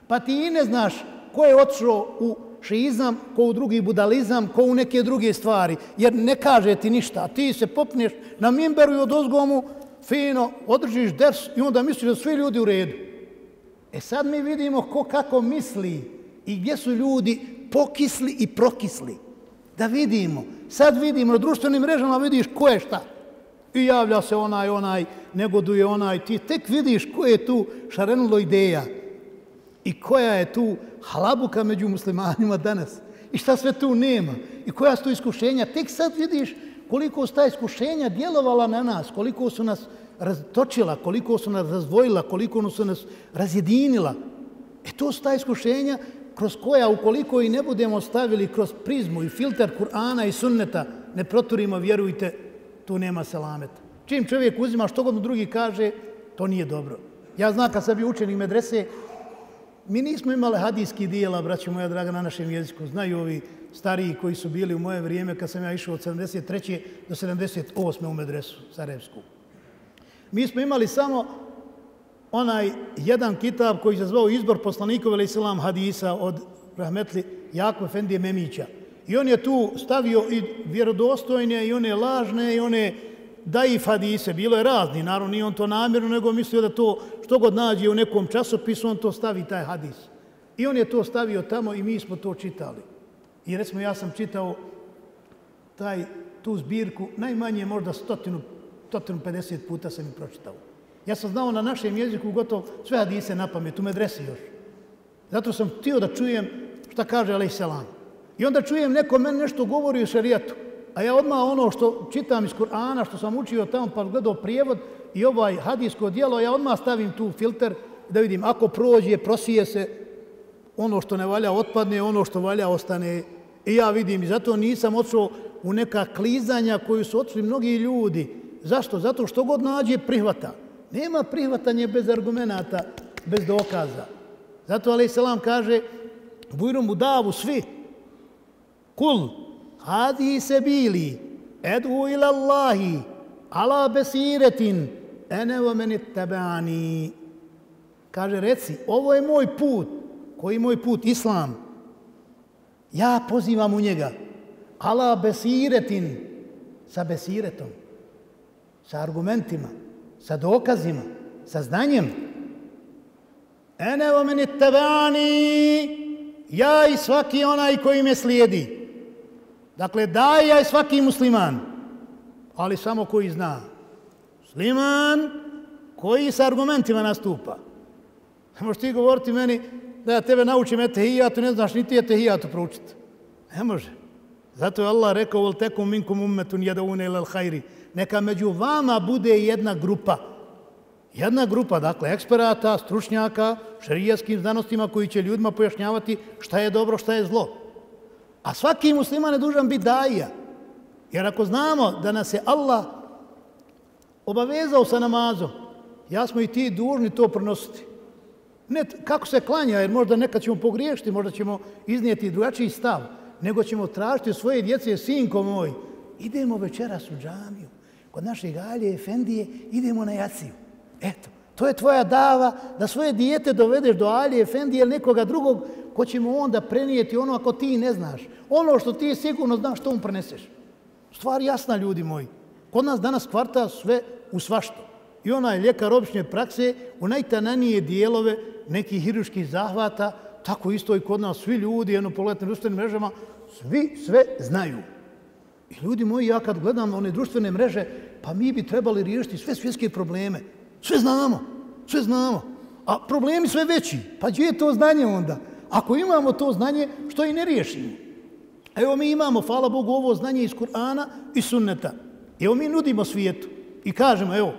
Pa ti i ne znaš ko je otišao u šizam, ko u drugi budalizam, ko u neke druge stvari. Jer ne kaže ti ništa. A ti se popneš na mimberu i od ozgomu fino, održiš ders i onda misliš da svi ljudi u redu. E sad mi vidimo ko kako misli i gdje su ljudi pokisli i prokisli. Da vidimo. Sad vidimo na društvenim mrežama vidiš ko je šta. I javlja se onaj, onaj, negoduje onaj. Ti tek vidiš ko je tu šarenulo ideja. I koja je tu halabuka među muslimanima danas. I šta sve tu nema. I koja su tu iskušenja. Tek sad vidiš koliko su ta iskušenja djelovala na nas, koliko su nas raztočila, koliko su nas razdvojila, koliko su nas razjedinila. E to su ta iskušenja kroz koja, ukoliko i ne budemo stavili kroz prizmu i filter Kur'ana i sunneta, ne proturimo, vjerujte, tu nema selameta. Čim čovjek uzima što god mu drugi kaže, to nije dobro. Ja znam kad sam bio učenik medrese, mi nismo imali hadijski dijela, braćo moja draga, na našem jeziku. Znaju ovi stariji koji su bili u moje vrijeme kad sam ja išao od 73. do 78. u medresu Sarajevsku. Mi smo imali samo onaj jedan kitab koji se zvao Izbor poslanikova ili islam hadisa od rahmetli Jakva Efendije Memića. I on je tu stavio i vjerodostojne i one lažne i one daif hadise. Bilo je razni, naravno nije on to namjerno, nego mislio da to što god nađe u nekom časopisu, on to stavi taj hadis. I on je to stavio tamo i mi smo to čitali. I recimo ja sam čitao taj, tu zbirku najmanje možda stotinu, stotinu 50 puta sam i pročitao. Ja sam znao na našem jeziku gotovo sve hadise na pamet, u medresi još. Zato sam htio da čujem šta kaže Alej Selam. I onda čujem neko meni nešto govori o šarijatu. A ja odmah ono što čitam iz Kur'ana, što sam učio tamo pa gledao prijevod i ovaj hadijsko dijelo, ja odmah stavim tu filter da vidim ako prođe, prosije se, ono što ne valja otpadne, ono što valja ostane. I ja vidim i zato nisam odšao u neka klizanja koju su odšli mnogi ljudi. Zašto? Zato što god nađe prihvata. Nema prihvatanje bez argumenta, bez dokaza. Zato Ali Selam kaže, bujrom u davu svi, kul, hadi se bili, edu ila Allahi, ala besiretin, ene wa meni tebani. Kaže, reci, ovo je moj put, koji je moj put, islam. Ja pozivam u njega, ala besiretin, sa besiretom, sa argumentima, sa dokazima, sa znanjem. Ene meni tebani, ja i svaki onaj koji me slijedi. Dakle, daj ja i svaki musliman, ali samo koji zna. Musliman koji sa argumentima nastupa. Ne možeš ti govoriti meni da ja tebe naučim etehijatu, ne znaš ni ti etehijatu proučiti. Ne može. Zato je Allah rekao, vol tekum minkum ummetun jedaune ilal hajri. Neka među vama bude jedna grupa. Jedna grupa, dakle, eksperata, stručnjaka, šarijaskim znanostima koji će ljudima pojašnjavati šta je dobro, šta je zlo. A svaki musliman je dužan biti daija. Jer ako znamo da nas je Allah obavezao sa namazom, ja smo i ti dužni to prnositi. Ne kako se klanja, jer možda nekad ćemo pogriješiti, možda ćemo iznijeti drugačiji stav, nego ćemo tražiti svoje djece, sinko moj, idemo večeras u džamiju, kod naše galje, Efendije, idemo na jaciju. Eto, to je tvoja dava da svoje dijete dovedeš do Alije, Efendije ili nekoga drugog ko će mu onda prenijeti ono ako ti ne znaš. Ono što ti sigurno znaš što mu preneseš. Stvar jasna, ljudi moji. Kod nas danas kvarta sve u svaštu. I onaj ljekar obične prakse u najtananije dijelove nekih hiruških zahvata, tako isto i kod nas svi ljudi, jedno poletne društvenim mrežama, svi sve znaju. I ljudi moji, ja kad gledam one društvene mreže, pa mi bi trebali riješiti sve svjetske probleme. Sve znamo, sve znamo. A problemi sve veći. Pa gdje je to znanje onda? Ako imamo to znanje, što i ne riješimo? Evo mi imamo, hvala Bogu, ovo znanje iz Kur'ana i sunneta. Evo mi nudimo svijetu i kažemo, evo,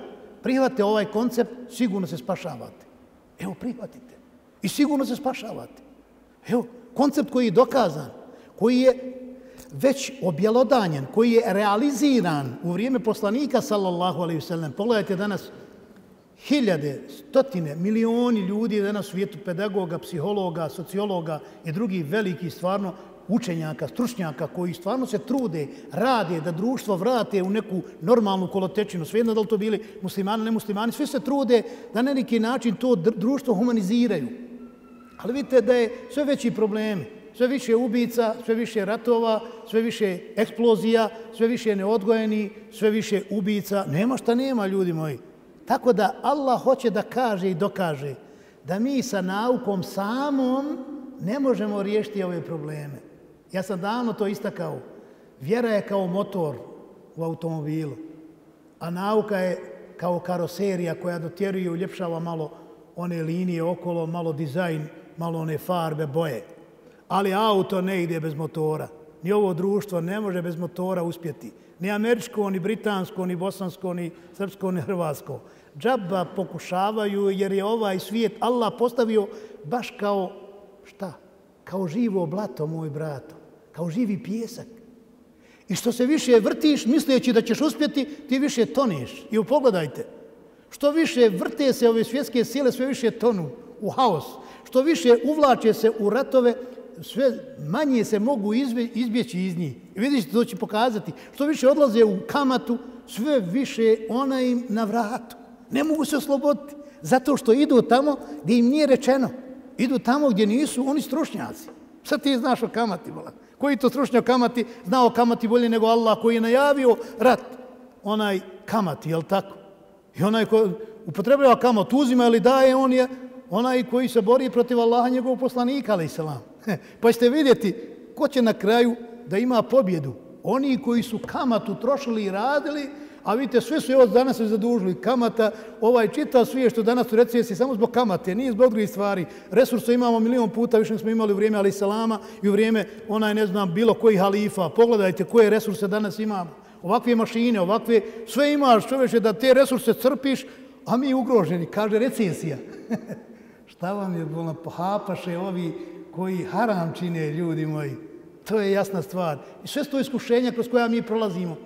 prihvate ovaj koncept, sigurno se spašavate. Evo, prihvatite. I sigurno se spašavate. Evo, koncept koji je dokazan, koji je već objelodanjen, koji je realiziran u vrijeme poslanika, sallallahu alaihi sallam. Pogledajte danas, hiljade, stotine, milioni ljudi danas u svijetu pedagoga, psihologa, sociologa i drugih velikih stvarno učenjaka, stručnjaka koji stvarno se trude, rade da društvo vrate u neku normalnu kolotečinu. Svejedno da li to bili muslimani, ne muslimani, svi se trude da na neki način to društvo humaniziraju. Ali vidite da je sve veći problemi, sve više ubica, sve više ratova, sve više eksplozija, sve više neodgojeni, sve više ubica. Nema šta nema, ljudi moji. Tako da Allah hoće da kaže i dokaže da mi sa naukom samom ne možemo riješiti ove probleme. Ja sam davno to istakao. Vjera je kao motor u automobilu, a nauka je kao karoserija koja dotjeruje i uljepšava malo one linije okolo, malo dizajn, malo one farbe, boje. Ali auto ne ide bez motora. Ni ovo društvo ne može bez motora uspjeti. Ni američko, ni britansko, ni bosansko, ni srpsko, ni hrvatsko džaba pokušavaju jer je ovaj svijet Allah postavio baš kao šta? Kao živo blato, moj brato. Kao živi pjesak. I što se više vrtiš, misleći da ćeš uspjeti, ti više toniš. I pogledajte, što više vrte se ove svjetske sile, sve više tonu u haos. Što više uvlače se u ratove, sve manje se mogu izbjeći iz njih. I vidite, to će pokazati. Što više odlaze u kamatu, sve više ona im na vratu. Ne mogu se osloboditi. Zato što idu tamo gdje im nije rečeno. Idu tamo gdje nisu oni stručnjaci. Sad ti znaš o kamati, vola. Koji to stručnjak kamati znao kamati bolje nego Allah koji je najavio rat? Onaj kamati, jel tako? I onaj ko upotrebljava kamat uzima ili daje, on je onaj koji se bori protiv Allaha njegovog poslanika, ali selam. Pa ćete vidjeti ko će na kraju da ima pobjedu. Oni koji su kamatu trošili i radili, a vidite, sve su evo danas se zadužili. Kamata, ovaj čita svije što danas u recesiji samo zbog kamate, nije zbog drugih stvari. Resurse imamo milion puta, više smo imali u vrijeme Ali Salama i u vrijeme, onaj ne znam, bilo koji halifa. Pogledajte koje resurse danas imamo. Ovakve mašine, ovakve, sve imaš čoveče da te resurse crpiš, a mi ugroženi, kaže recesija. Šta vam je bolno, pohapaše ovi koji haram čine, ljudi moji. To je jasna stvar. I sve to iskušenja kroz koja mi prolazimo.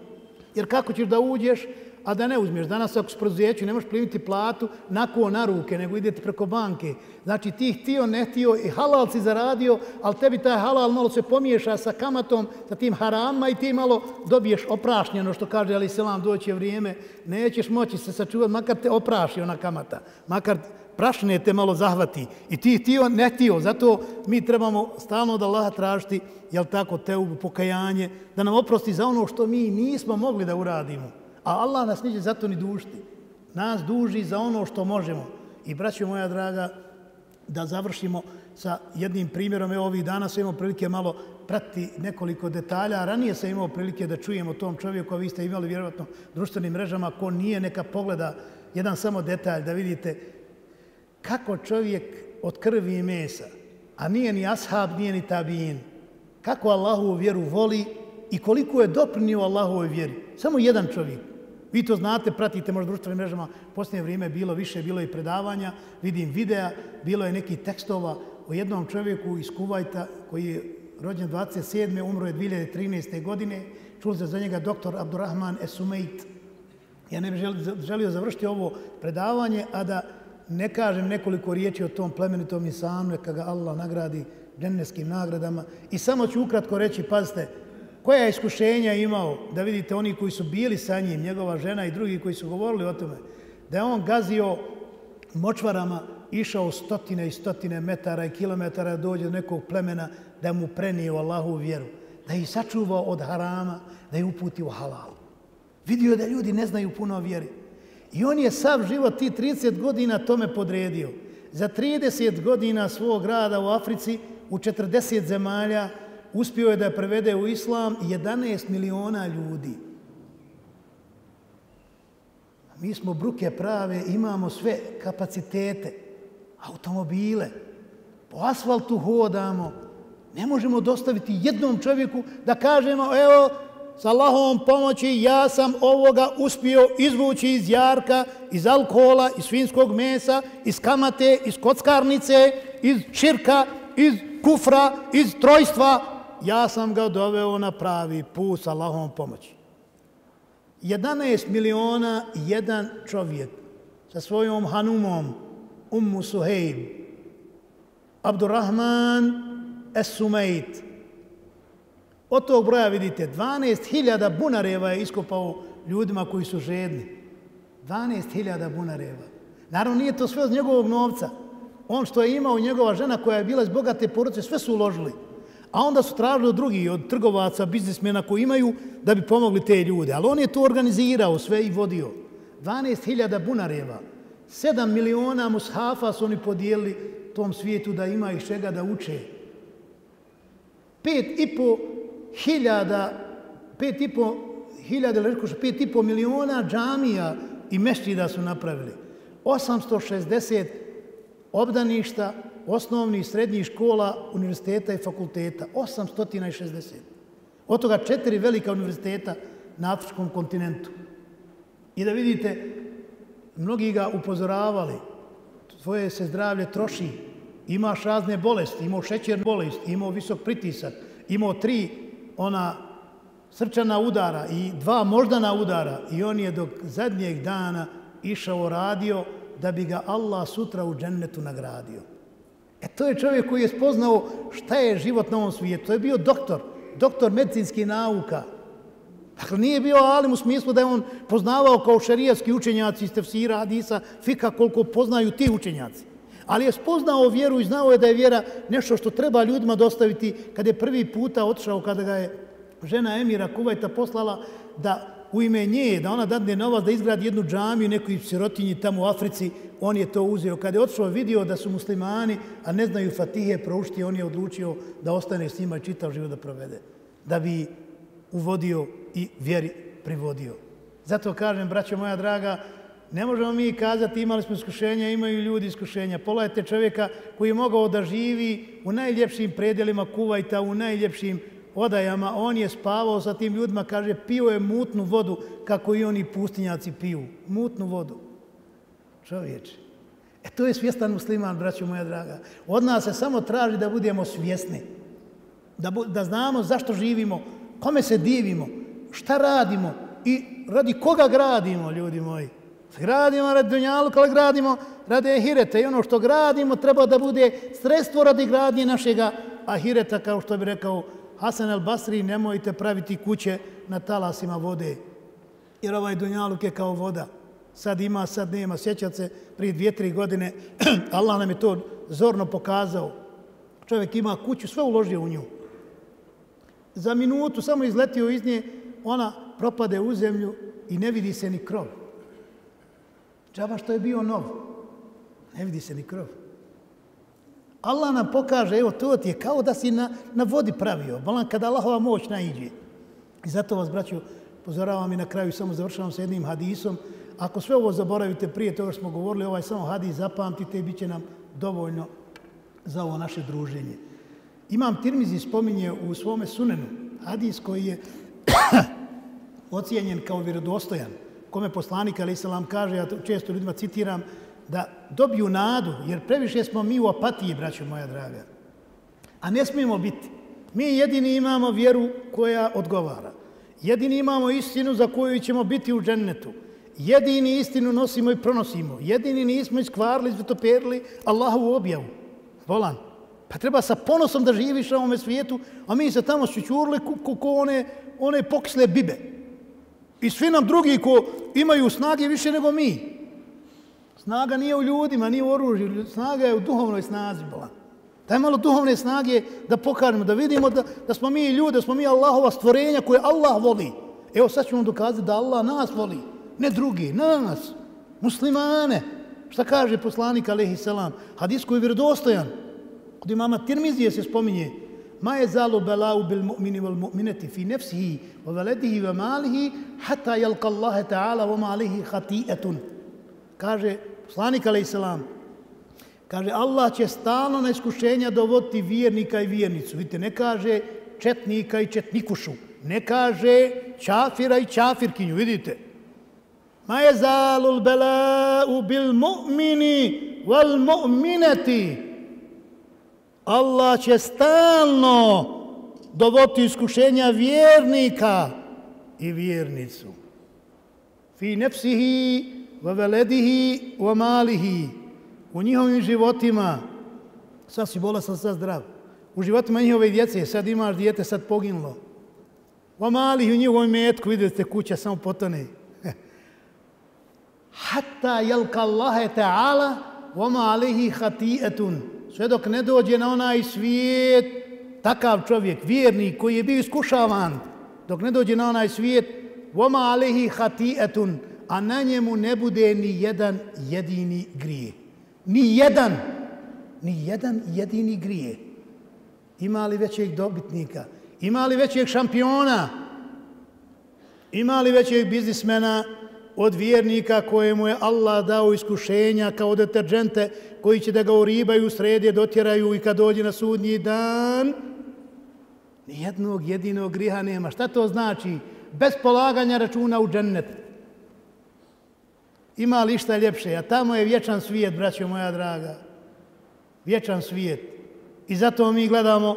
Jer kako ćeš da uđeš, a da ne uzmeš? Danas ako s ne možeš primiti platu nako na ruke, nego idete preko banke. Znači ti htio, ne htio i halal si zaradio, ali tebi taj halal malo se pomiješa sa kamatom, sa tim harama i ti malo dobiješ oprašnjeno, što kaže Ali Selam, doće vrijeme, nećeš moći se sačuvati, makar te opraši ona kamata, makar prašne te malo zahvati i ti tio, ne tio. Zato mi trebamo stalno da Allaha tražiti, jel tako, te pokajanje, da nam oprosti za ono što mi nismo mogli da uradimo. A Allah nas neće zato ni dušti. Nas duži za ono što možemo. I braćo moja draga, da završimo sa jednim primjerom. Evo ovih dana sam imao prilike malo prati nekoliko detalja. Ranije sam imao prilike da čujem o tom čovjeku, a vi ste imali vjerovatno društvenim mrežama, ko nije neka pogleda jedan samo detalj da vidite kako čovjek od krvi i mesa, a nije ni ashab, nije ni tabijin, kako Allahu vjeru voli i koliko je doprinio Allahovoj vjeri. Samo jedan čovjek. Vi to znate, pratite možda društvenim mrežama, posljednje vrijeme bilo više, bilo i predavanja, vidim videa, bilo je neki tekstova o jednom čovjeku iz Kuvajta koji je rođen 27. umro je 2013. godine. Čuli se za njega doktor Abdurrahman Esumeit. Ja ne bih želio završiti ovo predavanje, a da ne kažem nekoliko riječi o tom plemenitom insanu, neka ga Allah nagradi dženevskim nagradama. I samo ću ukratko reći, pazite, koja je iskušenja imao da vidite oni koji su bili sa njim, njegova žena i drugi koji su govorili o tome, da je on gazio močvarama, išao stotine i stotine metara i kilometara dođe do nekog plemena da mu prenije Allahu vjeru, da ih sačuvao od harama, da ih uputi u halal. Vidio da ljudi ne znaju puno vjeri. I on je sav život ti 30 godina tome podredio. Za 30 godina svog rada u Africi, u 40 zemalja, uspio je da prevede u islam 11 miliona ljudi. Mi smo bruke prave, imamo sve kapacitete, automobile, po asfaltu hodamo, ne možemo dostaviti jednom čovjeku da kažemo, evo, sa Allahovom pomoći ja sam ovoga uspio izvući iz jarka, iz alkohola, iz svinskog mesa, iz kamate, iz kockarnice, iz širka, iz kufra, iz trojstva. Ja sam ga doveo na pravi put sa Allahovom pomoći. 11 miliona jedan čovjek sa svojom hanumom, Ummu Suhejb, Abdurrahman Es-Sumejt, Od tog broja vidite, 12.000 bunareva je iskopao ljudima koji su žedni. 12.000 bunareva. Naravno, nije to sve od njegovog novca. On što je imao njegova žena koja je bila iz bogate porodice, sve su uložili. A onda su tražili od drugih, od trgovaca, biznismena koji imaju, da bi pomogli te ljude. Ali on je to organizirao sve i vodio. 12.000 bunareva. 7 miliona mushafa su oni podijelili tom svijetu da ima iz čega da uče. 5,5 hiljada, pet i po hiljada, rekuš, pet i po miliona džamija i mešćida su napravili. 860 obdaništa osnovnih, srednjih škola, univerziteta i fakulteta. 860. Od toga četiri velika univerziteta na afričkom kontinentu. I da vidite, mnogi ga upozoravali, tvoje se zdravlje troši, imaš razne bolesti, imao šećernu bolest, imao visok pritisak, imao tri ona srčana udara i dva moždana udara i on je dok zadnjeg dana išao radio da bi ga Allah sutra u džennetu nagradio. E to je čovjek koji je spoznao šta je život na ovom svijetu. To je bio doktor, doktor medicinskih nauka. Dakle, nije bio alim u smislu da je on poznavao kao šarijatski učenjaci iz tefsira, hadisa, fika koliko poznaju ti učenjaci. Ali je spoznao vjeru i znao je da je vjera nešto što treba ljudima dostaviti kad je prvi puta otišao, kada ga je žena Emira Kuvajta poslala da u ime nje, da ona dadne novac da izgradi jednu džamiju nekoj sirotinji tamo u Africi, on je to uzeo. Kad je otišao vidio da su muslimani, a ne znaju Fatihe proučiti, on je odlučio da ostane s njima i čitav život da provede. Da bi uvodio i vjeri privodio. Zato kažem, braćo moja draga, ne možemo mi kazati imali smo iskušenja, imaju ljudi iskušenja. Pogledajte čovjeka koji je mogao da živi u najljepšim predelima Kuvajta, u najljepšim odajama, on je spavao sa tim ljudima, kaže, pio je mutnu vodu kako i oni pustinjaci piju. Mutnu vodu. Čovječe. E to je svjestan musliman, braćo moja draga. Od nas se samo traži da budemo svjesni. Da, bu, da znamo zašto živimo, kome se divimo, šta radimo i radi koga gradimo, ljudi moji. Gradimo radi Dunjalu, ali gradimo radi Ahireta. I ono što gradimo treba da bude sredstvo radi gradnje našega Ahireta, kao što bi rekao Hasan al Basri, nemojte praviti kuće na talasima vode. Jer ovaj Dunjaluk je kao voda. Sad ima, sad nema. Sjećat se, prije dvije, tri godine, Allah nam je to zorno pokazao. Čovjek ima kuću, sve uložio u nju. Za minutu samo izletio iz nje, ona propade u zemlju i ne vidi se ni krov. Džaba što je bio nov. Ne vidi se ni krov. Allah nam pokaže, evo, to ti je kao da si na, na vodi pravio. Bolan, kada Allahova moć naiđe. I zato vas, braću, pozoravam i na kraju, samo završavam sa jednim hadisom. Ako sve ovo zaboravite prije toga smo govorili, ovaj samo hadis zapamtite i bit će nam dovoljno za ovo naše druženje. Imam Tirmizi spominje u svome sunenu hadis koji je ocijenjen kao vjerodostojan, kome poslanik, ali se kaže, ja često ljudima citiram, da dobiju nadu, jer previše smo mi u apatiji, braćo moja draga. A ne smijemo biti. Mi jedini imamo vjeru koja odgovara. Jedini imamo istinu za koju ćemo biti u džennetu. Jedini istinu nosimo i pronosimo. Jedini nismo iskvarili, zvitoperili Allahovu objavu. Volan. Pa treba sa ponosom da živiš na ovome svijetu, a mi se tamo sućurili ko, ko one, one pokisle bibe. I svi nam drugi ko imaju snage više nego mi. Snaga nije u ljudima, nije u oružju. Snaga je u duhovnoj snazi bila. Daj malo duhovne snage da pokažemo, da vidimo da, da smo mi ljudi, da smo mi Allahova stvorenja koje Allah voli. Evo sad ćemo dokazati da Allah nas voli, ne drugi, nas, muslimane. Šta kaže poslanik alaihi salam? Hadis koji je vjerodostojan. Kod imama Tirmizije se spominje ma je zalu belau bil mu'mini wal mu'minati fi nefsihi wa veledihi wa malihi hata jelka Allahe ta'ala wa malihi hati'etun. Kaže poslanik a.s. Kaže, Allah će stalno na iskušenja dovoditi vjernika i vjernicu. Vidite, ne kaže četnika i četnikušu. Ne kaže čafira i čafirkinju, vidite. Ma je zalul bela'u bil mu'mini wal mu'minati. Allah će stalno dovoditi iskušenja vjernika i vjernicu. Fi nefsihi wa veledihi wa malihi. U njihovim životima sad si bolestan, sad zdrav. U životima njihove djece sad imaš dijete, sad poginulo wa malihi u njihovom metku vidite kuća samo potone. Hatta jelka Allahe ta'ala wa malihi hati'etun sve dok ne dođe na onaj svijet takav čovjek, vjernik koji je bio iskušavan dok ne dođe na onaj svijet voma alehi hati'etun a na njemu ne bude ni jedan jedini grije. Ni jedan, ni jedan jedini grije. Ima li većeg dobitnika? Ima li većeg šampiona? Ima li većeg biznismena od vjernika kojemu je Allah dao iskušenja kao deterđente koji će da ga uribaju, sredje, dotjeraju i kad dođe na sudnji dan? nijednog jedinog griha nema. Šta to znači? Bez polaganja računa u džennet. ima li šta ljepše, a tamo je vječan svijet, braćo moja draga. Vječan svijet. I zato mi gledamo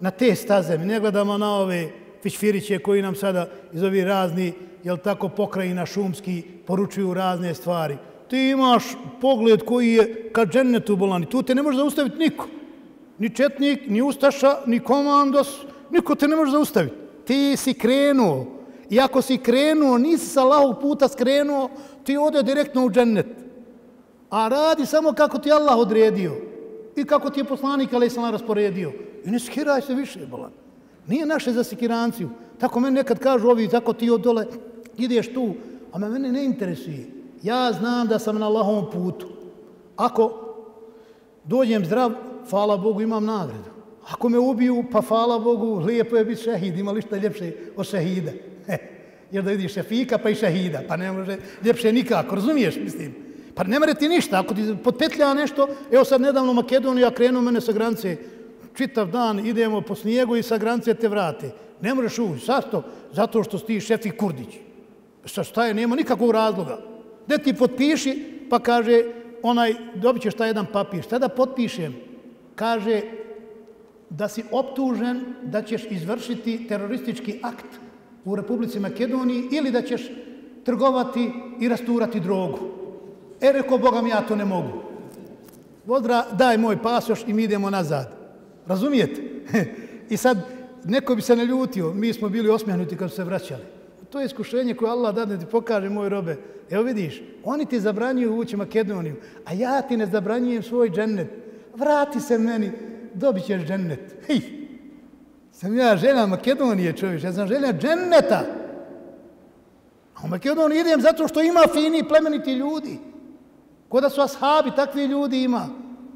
na te staze, mi ne gledamo na ove fičfiriće koji nam sada iz ovih razni, jel tako, pokrajina šumski, poručuju razne stvari. Ti imaš pogled koji je ka džennetu bolani. Tu te ne može zaustaviti niko. Ni četnik, ni ustaša, ni komandos, niko te ne može zaustaviti. Ti si krenuo. I ako si krenuo, nisi sa lahog puta skrenuo, ti ode direktno u džennet. A radi samo kako ti Allah odredio. I kako ti je poslanik Ali Islam rasporedio. I ne skiraj se više, bolan. Nije naše za sikiranciju. Tako meni nekad kažu ovi, tako ti od dole ideš tu. A me mene ne interesuje. Ja znam da sam na Allahovom putu. Ako dođem zdrav, hvala Bogu, imam nagradu. Ako me ubiju, pa hvala Bogu, lijepo je biti šehid, ima li šta ljepše od šehida. Jer da vidiš šefika, pa i šehida, pa ne može ljepše nikako, razumiješ, mislim. Pa ne mere ti ništa, ako ti potpetlja nešto, evo sad nedavno Makedonija krenuo mene sa granice, čitav dan idemo po snijegu i sa granice te vrate. Ne možeš ući, sasto, zato što ti šefi Kurdić. Šta, šta je, nema nikakvog razloga. Gde ti potpiši, pa kaže, onaj, dobit ćeš taj jedan papir. Šta da potpišem? Kaže, da si optužen da ćeš izvršiti teroristički akt u Republici Makedoniji ili da ćeš trgovati i rasturati drogu. E, rekao, Boga mi, ja to ne mogu. Vodra, daj moj pasoš i mi idemo nazad. Razumijete? I sad, neko bi se ne ljutio, mi smo bili osmijahnuti kad su se vraćali. To je iskušenje koje Allah da ti pokaže, moj robe. Evo vidiš, oni ti zabranjuju ući Makedoniju, a ja ti ne zabranjujem svoj džennet. Vrati se meni, dobit ćeš džennet. Hej, sam ja žena Makedonije, čovječ, ja sam žena dženneta. A u Makedoniju idem zato što ima fini plemeniti ljudi. Ko da su ashabi, takvi ljudi ima.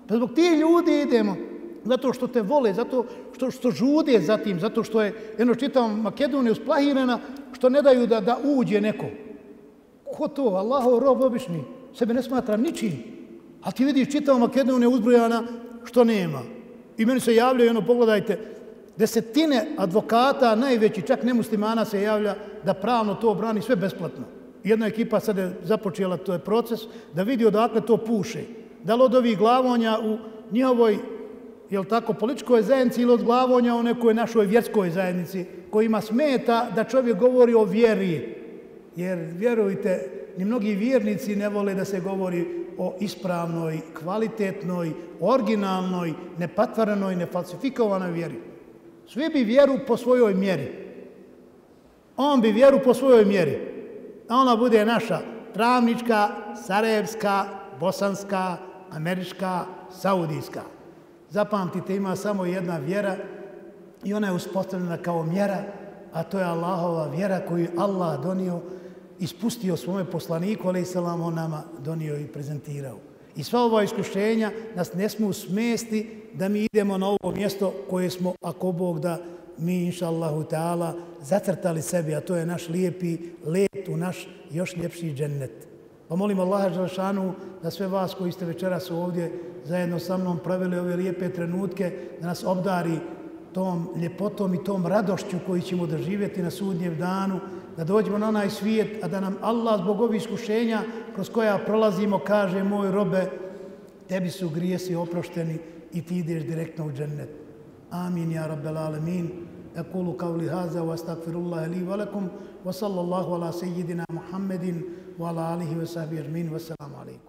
Pa zbog tih ljudi idemo. Zato što te vole, zato što, što žude za tim, zato što je, jedno čitam, Makedonija usplahirena, što ne daju da, da uđe neko. Ko to? Allahov rob obični. Sebe ne smatra ničim. A ti vidiš, čitam Makedonija uzbrojana, što nema. I meni se javljaju, ono, pogledajte, desetine advokata, najveći, čak nemuslimana se javlja da pravno to obrani sve besplatno. Jedna ekipa sad je započela to je proces da vidi odakle to puše. Da li od ovih glavonja u njihovoj jel tako, političkoj zajednici ili od glavonja u nekoj našoj vjerskoj zajednici kojima smeta da čovjek govori o vjeri. Jer, vjerujte, ni mnogi vjernici ne vole da se govori o ispravnoj, kvalitetnoj, originalnoj, nepatvaranoj, nefalsifikovanoj vjeri. Svi bi vjeru po svojoj mjeri. On bi vjeru po svojoj mjeri. A ona bude naša travnička, sarajevska, bosanska, američka, saudijska. Zapamtite, ima samo jedna vjera i ona je uspostavljena kao mjera, a to je Allahova vjera koju Allah donio, ispustio svome poslaniku, ali i salam on nama donio i prezentirao. I sva ova iskušenja nas ne smu smesti da mi idemo na ovo mjesto koje smo, ako Bog da, mi, inša Allahu ta'ala, zacrtali sebi, a to je naš lijepi let u naš još ljepši džennet. Pa molim Allaha Želšanu da sve vas koji ste večeras ovdje zajedno sa mnom pravili ove lijepe trenutke, da nas obdari tom ljepotom i tom radošću koji ćemo doživjeti na sudnjev danu, da dođemo na onaj svijet, a da nam Allah zbog ovih iskušenja kroz koja prolazimo kaže moj robe, tebi su grijesi oprošteni i ti ideš direktno u džennet. Amin, ja rabbel alemin. أقول قولي هذا وأستغفر الله لي ولكم وصلى الله على سيدنا محمد وعلى آله وصحبه أجمعين والسلام عليكم